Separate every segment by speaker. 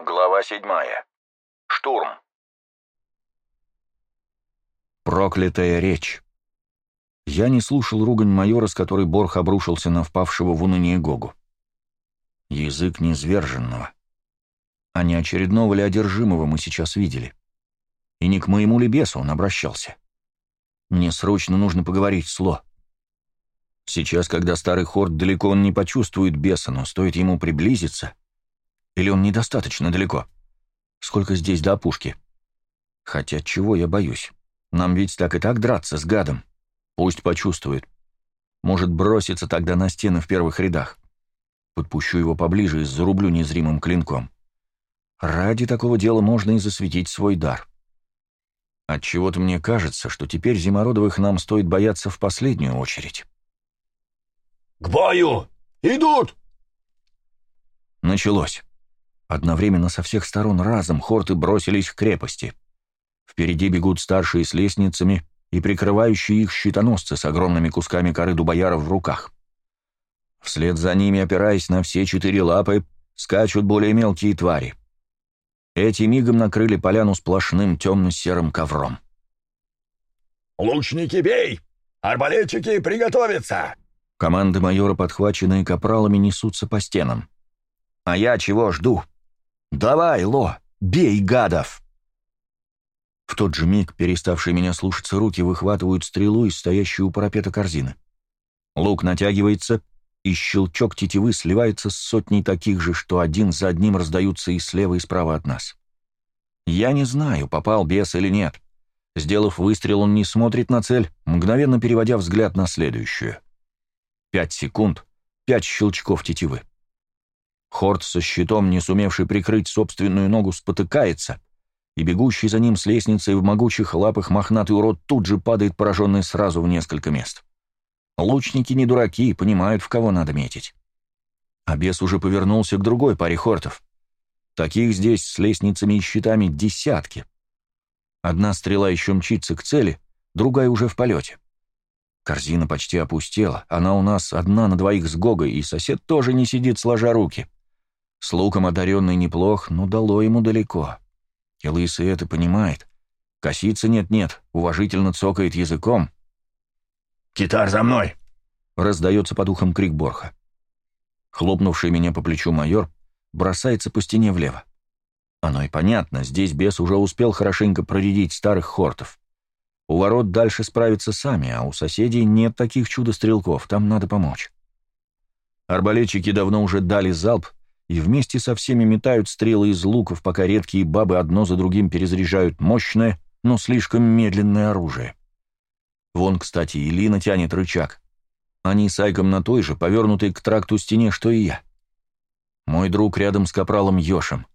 Speaker 1: Глава седьмая. Штурм.
Speaker 2: Проклятая речь. Я не слушал ругань майора, с которой Борх обрушился на впавшего в уныние Гогу. Язык низверженного. А не очередного ли одержимого мы сейчас видели? И не к моему ли бесу он обращался? Мне срочно нужно поговорить с Ло. Сейчас, когда старый хорд далеко, он не почувствует беса, но стоит ему приблизиться. Или он недостаточно далеко? Сколько здесь до опушки? Хотя чего я боюсь? Нам ведь так и так драться с гадом. Пусть почувствует. Может, броситься тогда на стены в первых рядах. Подпущу его поближе и зарублю незримым клинком. Ради такого дела можно и засветить свой дар. Отчего-то мне кажется, что теперь Зимородовых нам стоит бояться в последнюю очередь.
Speaker 3: «К бою! Идут!»
Speaker 2: Началось. Одновременно со всех сторон разом хорты бросились к крепости. Впереди бегут старшие с лестницами и прикрывающие их щитоносцы с огромными кусками коры дубояров в руках. Вслед за ними, опираясь на все четыре лапы, скачут более мелкие твари. Эти мигом накрыли поляну сплошным темно-серым ковром.
Speaker 3: «Лучники, бей! Арбалетчики, приготовиться!»
Speaker 2: Команды майора, подхваченные капралами, несутся по стенам. А я чего жду? Давай, Ло, бей гадов! В тот же миг, переставшие меня слушаться руки, выхватывают стрелу из стоящей у парапета корзины. Лук натягивается, и щелчок тетивы сливается с сотней таких же, что один за одним раздаются и слева, и справа от нас. Я не знаю, попал бес или нет. Сделав выстрел, он не смотрит на цель, мгновенно переводя взгляд на следующую. Пять секунд, пять щелчков тетивы. Хорд со щитом, не сумевший прикрыть собственную ногу, спотыкается, и бегущий за ним с лестницей в могучих лапах мохнатый урод тут же падает, пораженный сразу в несколько мест. Лучники не дураки, понимают, в кого надо метить. А бес уже повернулся к другой паре хортов. Таких здесь с лестницами и щитами десятки. Одна стрела еще мчится к цели, другая уже в полете. Корзина почти опустела, она у нас одна на двоих с Гогой, и сосед тоже не сидит сложа руки. С луком одаренный неплох, но дало ему далеко. И лысый это понимает. Коситься нет-нет, уважительно цокает языком.
Speaker 3: «Китар, за мной!»
Speaker 2: — раздается по духам крик Борха. Хлопнувший меня по плечу майор бросается по стене влево. Оно и понятно, здесь бес уже успел хорошенько проредить старых хортов. У ворот дальше справиться сами, а у соседей нет таких чудо-стрелков, там надо помочь. Арбалетчики давно уже дали залп и вместе со всеми метают стрелы из луков, пока редкие бабы одно за другим перезаряжают мощное, но слишком медленное оружие. Вон, кстати, Илина тянет рычаг. Они с Айком на той же, повернутой к тракту стене, что и я. Мой друг рядом с капралом Йошем.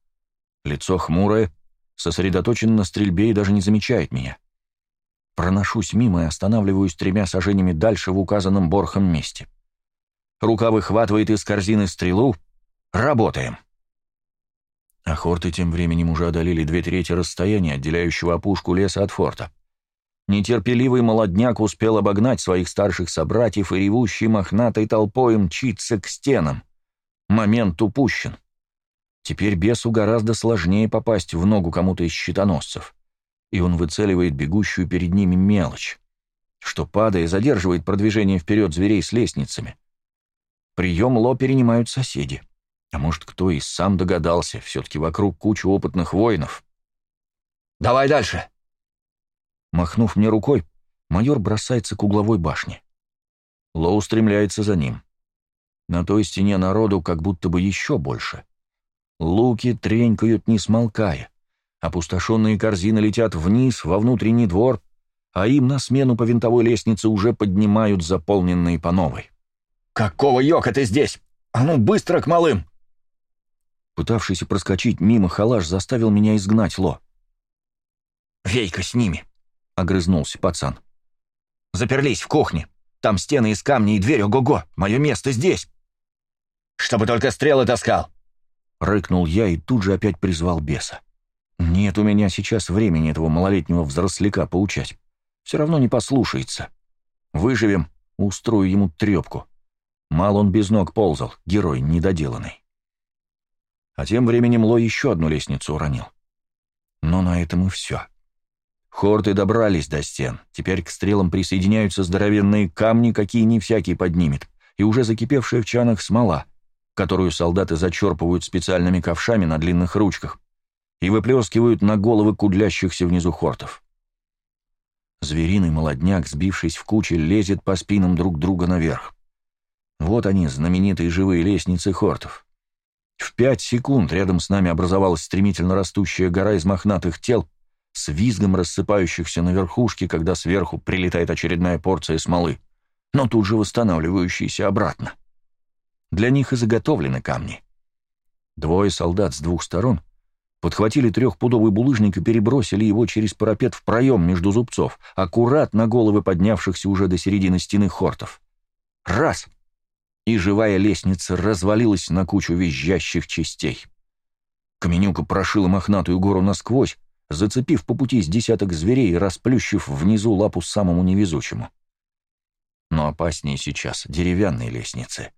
Speaker 2: Лицо хмурое, сосредоточен на стрельбе и даже не замечает меня. Проношусь мимо и останавливаюсь тремя сажениями дальше в указанном Борхом месте. Рука выхватывает из корзины стрелу. Работаем. Охорты тем временем уже одолели две трети расстояния, отделяющего опушку леса от форта. Нетерпеливый молодняк успел обогнать своих старших собратьев и ревущей мохнатой толпой мчиться к стенам. Момент упущен. Теперь бесу гораздо сложнее попасть в ногу кому-то из щитоносцев и он выцеливает бегущую перед ними мелочь, что, падая, задерживает продвижение вперед зверей с лестницами. Прием Ло перенимают соседи. А может, кто и сам догадался, все-таки вокруг куча опытных воинов.
Speaker 3: «Давай дальше!»
Speaker 2: Махнув мне рукой, майор бросается к угловой башне. Ло устремляется за ним. На той стене народу как будто бы еще больше. Луки тренькают, не смолкая. Опустошенные корзины летят вниз, во внутренний двор, а им на смену по винтовой лестнице уже поднимают заполненные по новой.
Speaker 3: «Какого йока ты здесь? А ну быстро к малым!»
Speaker 2: Пытавшийся проскочить мимо халаш заставил меня изгнать Ло.
Speaker 3: «Вейка с ними!»
Speaker 2: — огрызнулся пацан.
Speaker 3: «Заперлись в кухне. Там стены из камня и дверь, ого-го! Мое место здесь!» «Чтобы только стрелы таскал!»
Speaker 2: — рыкнул я и тут же опять призвал беса. Нет у меня сейчас времени этого малолетнего взросляка поучать. Все равно не послушается. Выживем, устрою ему трепку. Мало он без ног ползал, герой недоделанный. А тем временем Ло еще одну лестницу уронил. Но на этом и все. Хорты добрались до стен. Теперь к стрелам присоединяются здоровенные камни, какие не всякий поднимет, и уже закипевшая в чанах смола, которую солдаты зачерпывают специальными ковшами на длинных ручках и выплескивают на головы кудлящихся внизу хортов. Звериный молодняк, сбившись в кучи, лезет по спинам друг друга наверх. Вот они, знаменитые живые лестницы хортов. В пять секунд рядом с нами образовалась стремительно растущая гора из мохнатых тел, с визгом рассыпающихся на верхушке, когда сверху прилетает очередная порция смолы, но тут же восстанавливающаяся обратно. Для них и заготовлены камни. Двое солдат с двух сторон подхватили трехпудовый булыжник и перебросили его через парапет в проем между зубцов, аккурат на головы поднявшихся уже до середины стены хортов. Раз! И живая лестница развалилась на кучу визжащих частей. Каменюка прошила мохнатую гору насквозь, зацепив по пути с десяток зверей и расплющив внизу лапу самому невезучему. Но опаснее сейчас деревянные лестницы.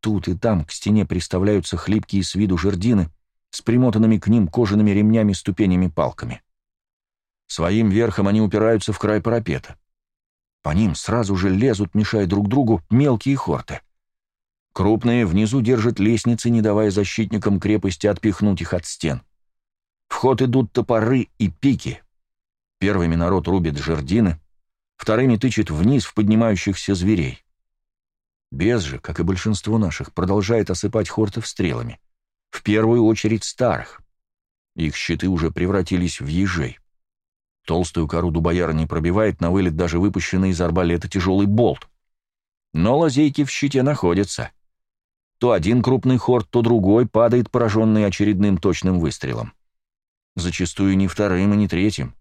Speaker 2: Тут и там к стене приставляются хлипкие с виду жердины с примотанными к ним кожаными ремнями ступенями-палками. Своим верхом они упираются в край парапета. По ним сразу же лезут, мешая друг другу, мелкие хорты. Крупные внизу держат лестницы, не давая защитникам крепости отпихнуть их от стен. В ход идут топоры и пики. Первыми народ рубит жердины, вторыми тычет вниз в поднимающихся зверей. Без же, как и большинство наших, продолжает осыпать хортов стрелами. В первую очередь старых. Их щиты уже превратились в ежей. Толстую кору дубояра не пробивает на вылет даже выпущенный из арбалета тяжелый болт. Но лазейки в щите находятся. То один крупный хорт, то другой падает, пораженный очередным точным выстрелом. Зачастую не вторым и не третьим.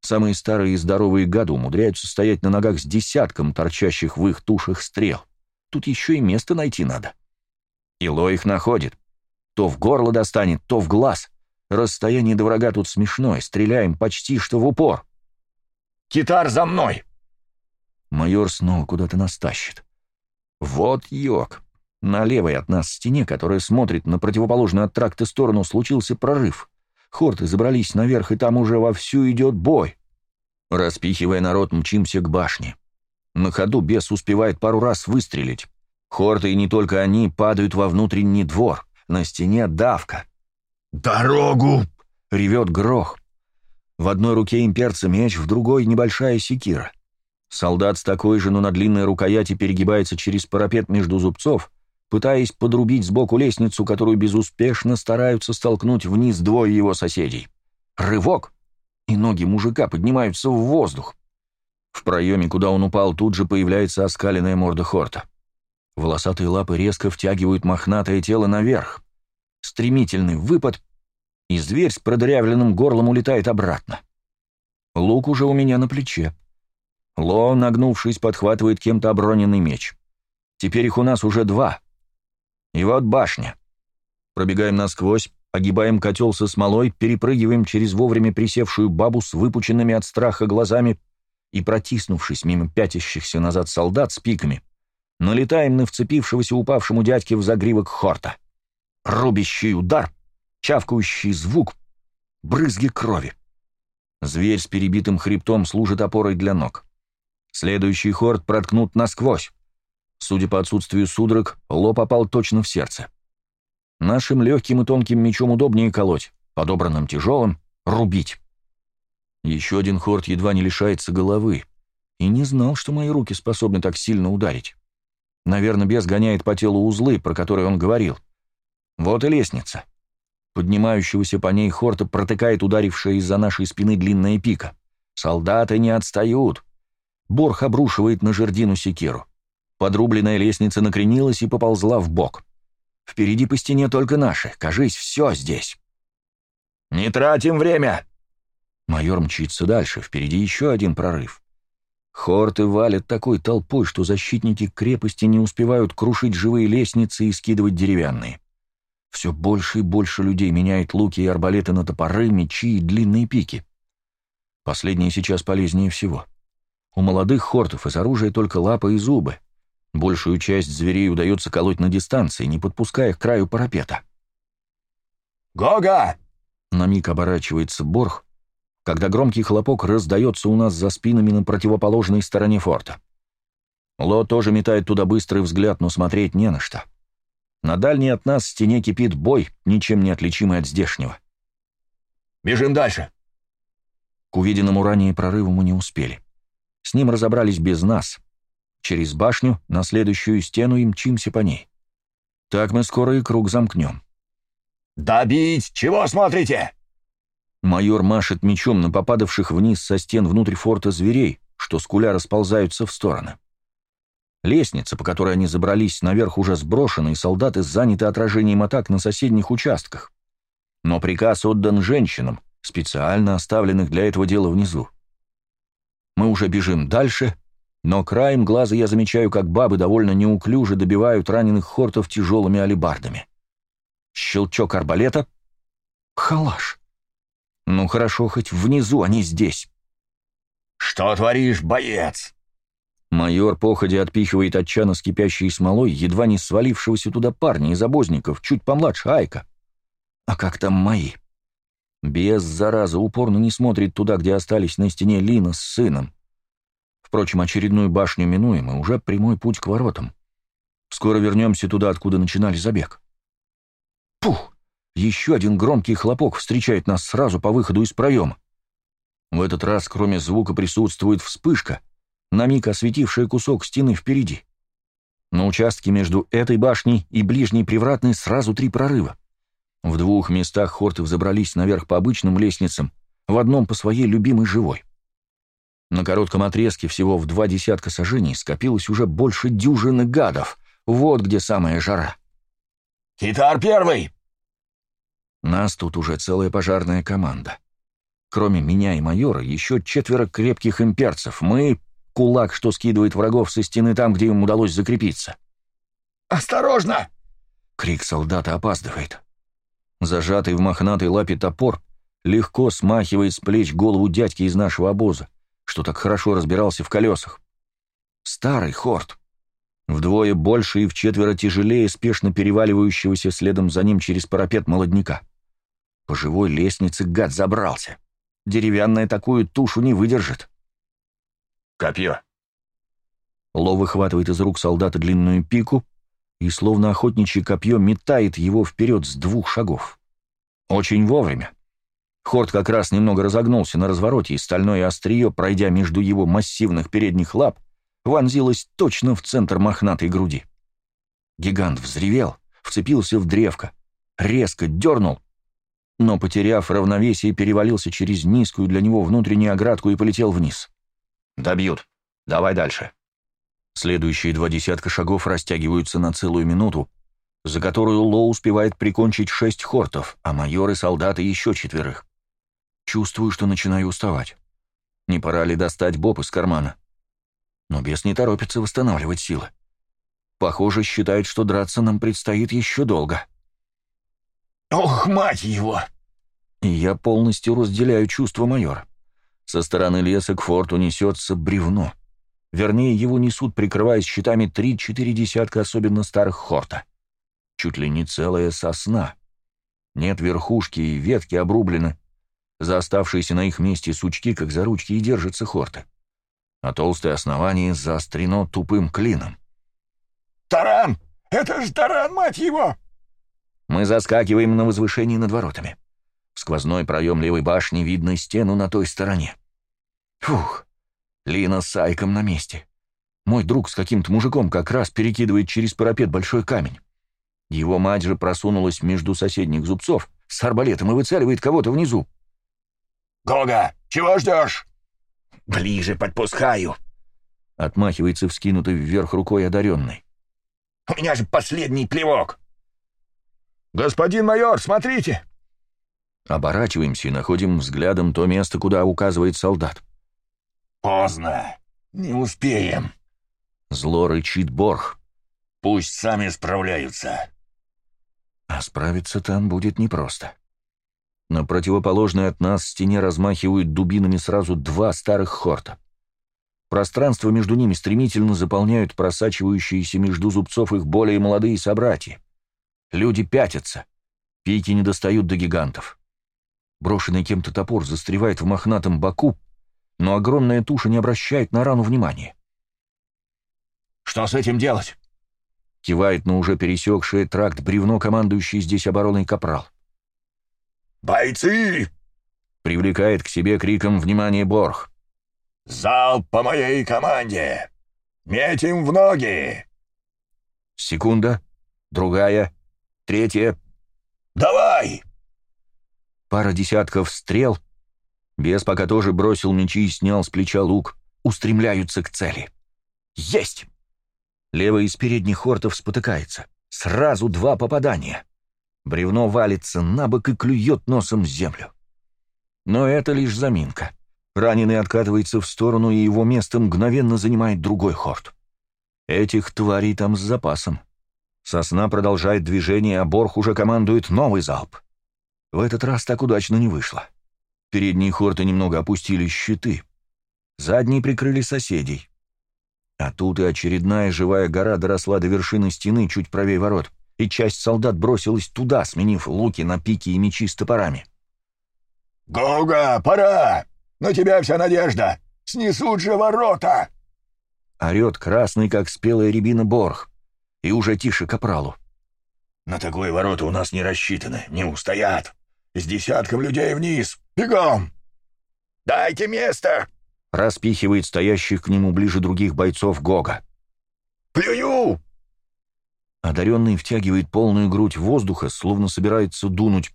Speaker 2: Самые старые и здоровые гады умудряются стоять на ногах с десятком торчащих в их тушах стрел. Тут еще и место найти надо. Ило их находит. То в горло достанет, то в глаз. Расстояние до врага тут смешное, стреляем почти что в упор. «Китар, за мной!» Майор снова куда-то нас тащит. Вот йог. На левой от нас стене, которая смотрит на противоположную от тракта сторону, случился прорыв. Хорты забрались наверх, и там уже вовсю идет бой. Распихивая народ, мчимся к башне. На ходу бес успевает пару раз выстрелить. Хорты, и не только они, падают во внутренний двор. На стене давка. «Дорогу!» — ревет грох. В одной руке имперца меч, в другой — небольшая секира. Солдат с такой же, но на длинной рукояти перегибается через парапет между зубцов, пытаясь подрубить сбоку лестницу, которую безуспешно стараются столкнуть вниз двое его соседей. Рывок, и ноги мужика поднимаются в воздух. В проеме, куда он упал, тут же появляется оскаленная морда Хорта. Волосатые лапы резко втягивают мохнатое тело наверх. Стремительный выпад, и зверь с продырявленным горлом улетает обратно. Лук уже у меня на плече. Ло, нагнувшись, подхватывает кем-то оброненный меч. Теперь их у нас уже два. И вот башня. Пробегаем насквозь, огибаем котел со смолой, перепрыгиваем через вовремя присевшую бабу с выпученными от страха глазами и, протиснувшись мимо пятящихся назад солдат с пиками, налетаем на вцепившегося упавшему дядьке в загривок хорта. Рубящий удар, чавкающий звук, брызги крови. Зверь с перебитым хребтом служит опорой для ног. Следующий хорт проткнут насквозь. Судя по отсутствию судорог, Ло попал точно в сердце. Нашим легким и тонким мечом удобнее колоть, подобранным тяжелым — рубить. Еще один хорт едва не лишается головы. И не знал, что мои руки способны так сильно ударить. Наверное, бес гоняет по телу узлы, про которые он говорил. Вот и лестница. Поднимающегося по ней хорта протыкает ударившая из-за нашей спины длинная пика. Солдаты не отстают. Борх обрушивает на жердину секиру. Подрубленная лестница накренилась и поползла в бок. Впереди по стене только наши. Кажись, все здесь. «Не тратим время!» Майор мчится дальше. Впереди еще один прорыв. Хорты валят такой толпой, что защитники крепости не успевают крушить живые лестницы и скидывать деревянные. Все больше и больше людей меняет луки и арбалеты на топоры, мечи и длинные пики. Последнее сейчас полезнее всего. У молодых хортов из оружия только лапы и зубы. Большую часть зверей удается колоть на дистанции, не подпуская к краю парапета.
Speaker 3: Гога!»
Speaker 2: На миг оборачивается Борх, когда громкий хлопок раздается у нас за спинами на противоположной стороне форта. Ло тоже метает туда быстрый взгляд, но смотреть не на что. На дальней от нас стене кипит бой, ничем не отличимый от здешнего.
Speaker 3: «Бежим дальше!»
Speaker 2: К увиденному ранее прорыву мы не успели. С ним разобрались без нас. Через башню, на следующую стену и мчимся по ней. Так мы скоро и круг замкнем.
Speaker 3: «Добить! Чего смотрите?»
Speaker 2: Майор машет мечом на попадавших вниз со стен внутрь форта зверей, что скуля расползаются в стороны. Лестница, по которой они забрались наверх, уже сброшена, и солдаты заняты отражением атак на соседних участках. Но приказ отдан женщинам, специально оставленных для этого дела внизу. Мы уже бежим дальше, но краем глаза я замечаю, как бабы довольно неуклюже добивают раненых хортов тяжелыми алебардами. Щелчок арбалета. Халаш. Ну хорошо, хоть внизу, а не здесь.
Speaker 3: «Что творишь, боец?»
Speaker 2: Майор походе отпихивает от чана с кипящей смолой едва не свалившегося туда парня из обозников, чуть помладше Айка. А как там мои? Без зараза упорно не смотрит туда, где остались на стене Лина с сыном. Впрочем, очередную башню минуем, и уже прямой путь к воротам. Скоро вернемся туда, откуда начинали забег. Пух! Еще один громкий хлопок встречает нас сразу по выходу из проема. В этот раз, кроме звука, присутствует вспышка — на миг осветившая кусок стены впереди. На участке между этой башней и ближней привратной сразу три прорыва. В двух местах хорты взобрались наверх по обычным лестницам, в одном по своей любимой живой. На коротком отрезке всего в два десятка сажений скопилось уже больше дюжины гадов. Вот где самая жара.
Speaker 3: «Китар первый!»
Speaker 2: Нас тут уже целая пожарная команда. Кроме меня и майора, еще четверо крепких имперцев. Мы кулак, что скидывает врагов со стены там, где им удалось закрепиться.
Speaker 3: «Осторожно!»
Speaker 2: Крик солдата опаздывает. Зажатый в мохнатой лапе топор легко смахивает с плеч голову дядьки из нашего обоза, что так хорошо разбирался в колесах. Старый хорт. Вдвое больше и вчетверо тяжелее спешно переваливающегося следом за ним через парапет молодняка. По живой лестнице гад забрался. Деревянная такую тушу не выдержит.
Speaker 3: Копье.
Speaker 2: Ло выхватывает из рук солдата длинную пику и, словно охотничье копье, метает его вперед с двух шагов. Очень вовремя. Хорд как раз немного разогнулся на развороте, и стальное острие, пройдя между его массивных передних лап, вонзилось точно в центр мохнатой груди. Гигант взревел, вцепился в древко, резко дернул, но, потеряв равновесие, перевалился через низкую для него внутреннюю оградку и полетел вниз. «Добьют. Давай дальше». Следующие два десятка шагов растягиваются на целую минуту, за которую Ло успевает прикончить шесть хортов, а майоры солдаты еще четверых. Чувствую, что начинаю уставать. Не пора ли достать Боб из кармана? Но бес не торопится восстанавливать силы. Похоже, считает, что драться нам предстоит еще долго.
Speaker 3: «Ох, мать его!»
Speaker 2: И я полностью разделяю чувства майора. Со стороны леса к форту несется бревно. Вернее, его несут, прикрываясь щитами три-четыре десятка особенно старых хорта. Чуть ли не целая сосна. Нет верхушки и ветки обрублены. За оставшиеся на их месте сучки, как за ручки, и держатся хорты. А толстое основание заострено тупым клином.
Speaker 3: «Таран! Это ж таран, мать его!»
Speaker 2: Мы заскакиваем на возвышении над воротами. В сквозной проем левой башни видно стену на той стороне. Фух, Лина с Айком на месте. Мой друг с каким-то мужиком как раз перекидывает через парапет большой камень. Его мать же просунулась между соседних зубцов с арбалетом и выцеливает кого-то внизу.
Speaker 3: «Гога, чего ждешь?»
Speaker 2: «Ближе подпускаю», — отмахивается вскинутый вверх рукой одаренный.
Speaker 3: «У меня же последний плевок!» «Господин майор, смотрите!»
Speaker 2: Оборачиваемся и находим взглядом то место, куда указывает солдат.
Speaker 3: «Поздно. Не успеем».
Speaker 2: Зло рычит Борх.
Speaker 3: «Пусть сами справляются».
Speaker 2: А справиться там будет непросто. На противоположной от нас стене размахивают дубинами сразу два старых хорта. Пространство между ними стремительно заполняют просачивающиеся между зубцов их более молодые собратья. Люди пятятся. Пики не достают до гигантов. Брошенный кем-то топор застревает в мохнатом боку, но огромная туша не обращает на рану внимания.
Speaker 3: «Что с этим делать?»
Speaker 2: Кивает на уже пересекшее тракт бревно, командующий здесь обороной капрал.
Speaker 1: «Бойцы!»
Speaker 2: — привлекает к себе криком внимание Борх.
Speaker 1: «Залп по моей команде! Метим в ноги!»
Speaker 2: Секунда, другая, третья.
Speaker 1: «Давай!»
Speaker 2: Пара десятков стрел. Бес пока тоже бросил мечи и снял с плеча лук. Устремляются к цели. Есть! Левый из передних хортов спотыкается. Сразу два попадания. Бревно валится на бок и клюет носом землю. Но это лишь заминка. Раненый откатывается в сторону, и его место мгновенно занимает другой хорт. Этих тварей там с запасом. Сосна продолжает движение, а Борх уже командует новый залп. В этот раз так удачно не вышло. Передние хорты немного опустили щиты. Задние прикрыли соседей. А тут и очередная живая гора доросла до вершины стены чуть правее ворот, и часть солдат бросилась туда, сменив луки на пики и мечи с топорами.
Speaker 1: «Гога, пора! На тебя вся надежда! Снесут же ворота!»
Speaker 2: Орет красный, как спелая рябина Борх, и уже тише капралу.
Speaker 1: «На такое ворота у нас не рассчитаны, не устоят!» С десятком людей вниз! Бегом!» «Дайте место!»
Speaker 2: — распихивает стоящих к нему ближе других бойцов Гога.
Speaker 1: «Плюю!»
Speaker 2: Одаренный втягивает полную грудь воздуха, словно собирается дунуть,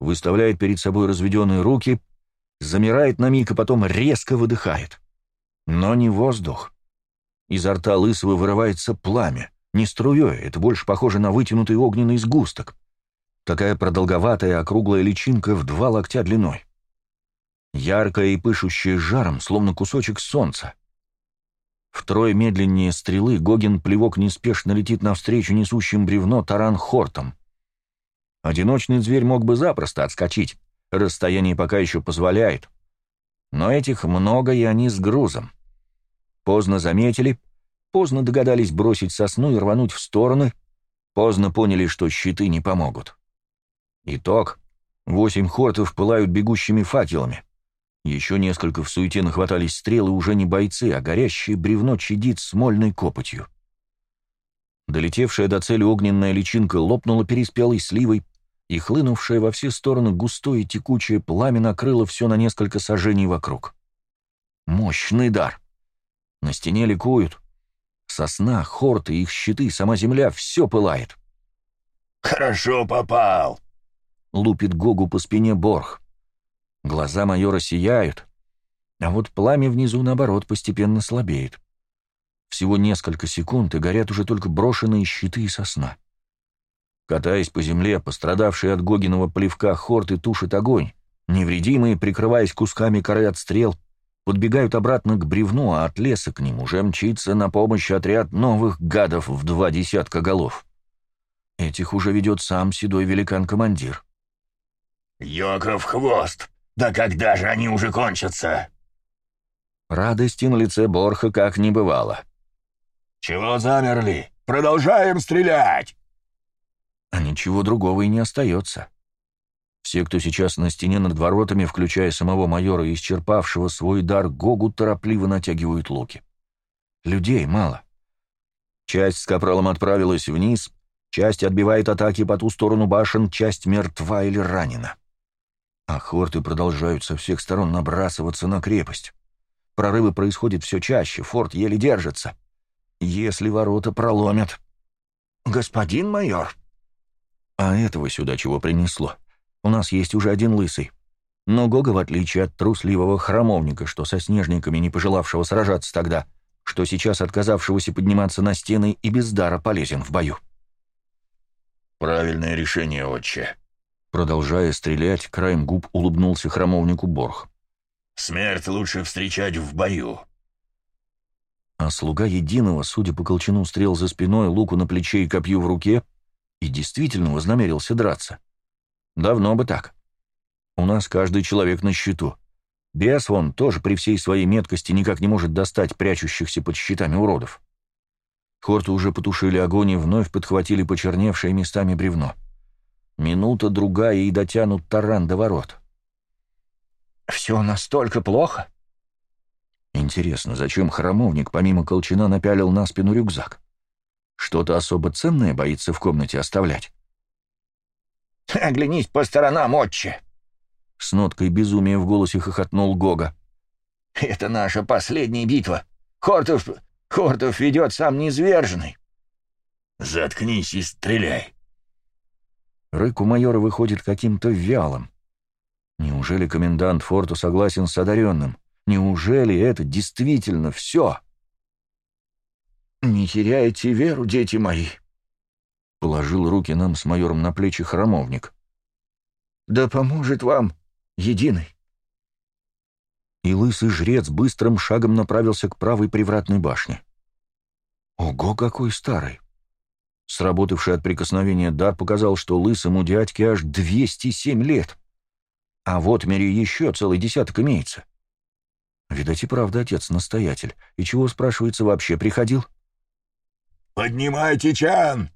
Speaker 2: выставляет перед собой разведенные руки, замирает на миг, и потом резко выдыхает. Но не воздух. Изо рта лысого вырывается пламя. Не струей, это больше похоже на вытянутый огненный сгусток. Такая продолговатая округлая личинка в два локтя длиной. Яркая и пышущая жаром, словно кусочек солнца. Втрое медленнее стрелы Гогин плевок неспешно летит навстречу несущим бревно таран хортом. Одиночный зверь мог бы запросто отскочить, расстояние пока еще позволяет. Но этих много, и они с грузом. Поздно заметили, поздно догадались бросить сосну и рвануть в стороны, поздно поняли, что щиты не помогут. Итог. Восемь хортов пылают бегущими факелами. Еще несколько в суете нахватались стрелы уже не бойцы, а горящее бревно чадит смольной копотью. Долетевшая до цели огненная личинка лопнула переспелой сливой, и хлынувшее во все стороны густое текучее пламя накрыло все на несколько сажений вокруг. Мощный дар. На стене ликуют. Сосна, хорты, их щиты, сама земля — все пылает.
Speaker 1: «Хорошо попал!»
Speaker 2: лупит Гогу по спине Борх. Глаза майора сияют, а вот пламя внизу, наоборот, постепенно слабеет. Всего несколько секунд, и горят уже только брошенные щиты и сосна. Катаясь по земле, пострадавшие от Гогиного плевка хорты тушит огонь, невредимые, прикрываясь кусками коры от стрел, подбегают обратно к бревну, а от леса к ним уже мчится на помощь отряд новых гадов в два десятка голов. Этих уже ведет сам седой великан-командир.
Speaker 1: «Йоков хвост! Да когда же они уже кончатся?»
Speaker 2: Радости на лице Борха как не бывало.
Speaker 1: «Чего замерли? Продолжаем стрелять!»
Speaker 2: А ничего другого и не остается. Все, кто сейчас на стене над воротами, включая самого майора, исчерпавшего свой дар, Гогу торопливо натягивают луки. Людей мало. Часть с капралом отправилась вниз, часть отбивает атаки по ту сторону башен, часть мертва или ранена. А хорты продолжают со всех сторон набрасываться на крепость. Прорывы происходят все чаще, форт еле держится. Если ворота проломят... «Господин майор!» А этого сюда чего принесло? У нас есть уже один лысый. Но Гога, в отличие от трусливого храмовника, что со снежниками, не пожелавшего сражаться тогда, что сейчас отказавшегося подниматься на стены и без дара полезен в бою.
Speaker 1: «Правильное решение, отче»,
Speaker 2: Продолжая стрелять, краем губ улыбнулся храмовнику Борх.
Speaker 1: «Смерть лучше встречать в бою».
Speaker 2: А слуга единого, судя по колчану стрел за спиной, луку на плече и копью в руке, и действительно вознамерился драться. Давно бы так. У нас каждый человек на счету. Бес вон тоже при всей своей меткости никак не может достать прячущихся под щитами уродов. Хорты уже потушили огонь и вновь подхватили почерневшее местами бревно. Минута-другая и дотянут таран до ворот.
Speaker 3: «Все настолько плохо?»
Speaker 2: Интересно, зачем храмовник помимо колчана напялил на спину рюкзак? Что-то особо ценное боится в комнате оставлять?
Speaker 3: «Оглянись по сторонам, отче!»
Speaker 2: С ноткой безумия в голосе хохотнул Гога.
Speaker 3: «Это наша последняя битва. Хортов, Хортов ведет сам неизверженный».
Speaker 1: «Заткнись и стреляй!»
Speaker 2: Рык у майора выходит каким-то вялым. Неужели комендант форту согласен с одаренным? Неужели это действительно все?
Speaker 3: «Не теряйте веру, дети мои», — положил руки нам с майором на плечи храмовник. «Да поможет вам единый».
Speaker 2: И лысый жрец быстрым шагом направился к правой привратной башне. Ого, какой старый! Сработавший от прикосновения дар показал, что лысому дядьке аж 207 лет. А вот Отмере еще целый десяток имеется. Видать и правда отец-настоятель. И чего, спрашивается, вообще приходил?
Speaker 1: «Поднимайте чан!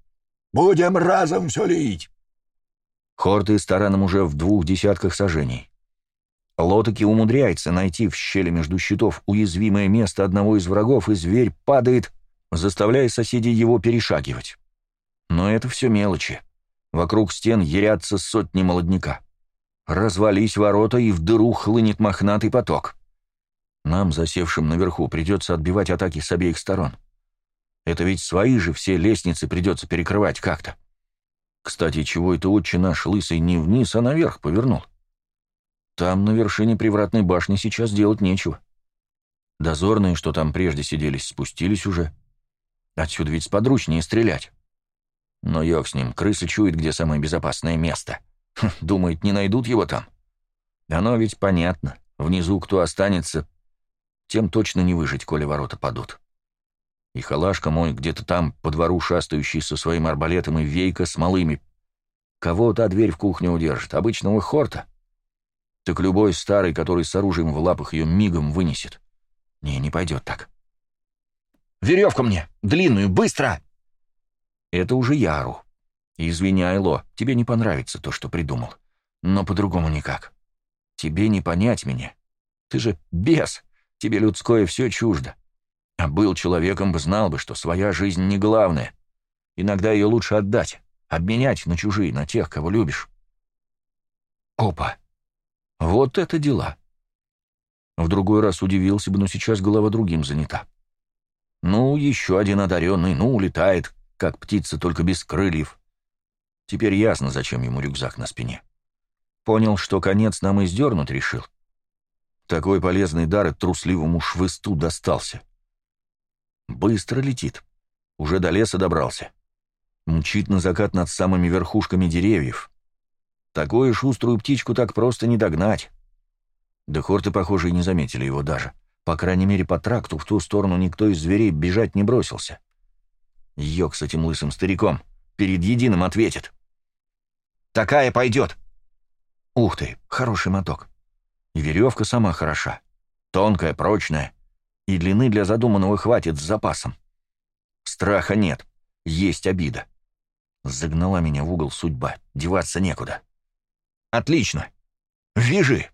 Speaker 1: Будем разом все лить!»
Speaker 2: Хорты с тараном уже в двух десятках сажений. Лотоки умудряется найти в щели между щитов уязвимое место одного из врагов, и зверь падает, заставляя соседей его перешагивать. Но это все мелочи. Вокруг стен ярятся сотни молодняка. Развались ворота, и в дыру хлынет мохнатый поток. Нам, засевшим наверху, придется отбивать атаки с обеих сторон. Это ведь свои же все лестницы придется перекрывать как-то. Кстати, чего это отче наш лысый не вниз, а наверх повернул? Там, на вершине привратной башни, сейчас делать нечего. Дозорные, что там прежде сиделись, спустились уже. Отсюда ведь сподручнее стрелять. Но ёг с ним, крыса чует, где самое безопасное место. Хм, думает, не найдут его там. Оно ведь понятно. Внизу кто останется, тем точно не выжить, коли ворота падут. И халашка мой где-то там, по двору шастающий со своим арбалетом, и вейка с малыми. Кого та дверь в кухню удержит? Обычного хорта? Так любой старый, который с оружием в лапах ее мигом вынесет. Не, не пойдет так.
Speaker 3: «Веревку мне! Длинную! Быстро!»
Speaker 2: Это уже Яру. Извиняй, Ло, тебе не понравится то, что придумал. Но по-другому никак. Тебе не понять меня. Ты же бес. Тебе людское все чуждо. А был человеком бы знал бы, что своя жизнь не главное. Иногда ее лучше отдать, обменять на чужие, на тех, кого любишь. Опа! Вот это дела! В другой раз удивился бы, но сейчас голова другим занята. Ну, еще один одаренный, ну, улетает, как птица, только без крыльев. Теперь ясно, зачем ему рюкзак на спине. Понял, что конец нам издернут решил. Такой полезный дар и трусливому швысту достался. Быстро летит. Уже до леса добрался. Мчит на закат над самыми верхушками деревьев. Такую шуструю птичку так просто не догнать. Да хорты, похоже, и не заметили его даже. По крайней мере, по тракту в ту сторону никто из зверей бежать не бросился. Йог с этим лысым стариком. Перед единым ответит. «Такая пойдет!» Ух ты, хороший моток. И веревка сама хороша. Тонкая, прочная. И длины для задуманного хватит с запасом. Страха нет. Есть обида. Загнала меня в угол судьба. Деваться некуда. Отлично. Вяжи.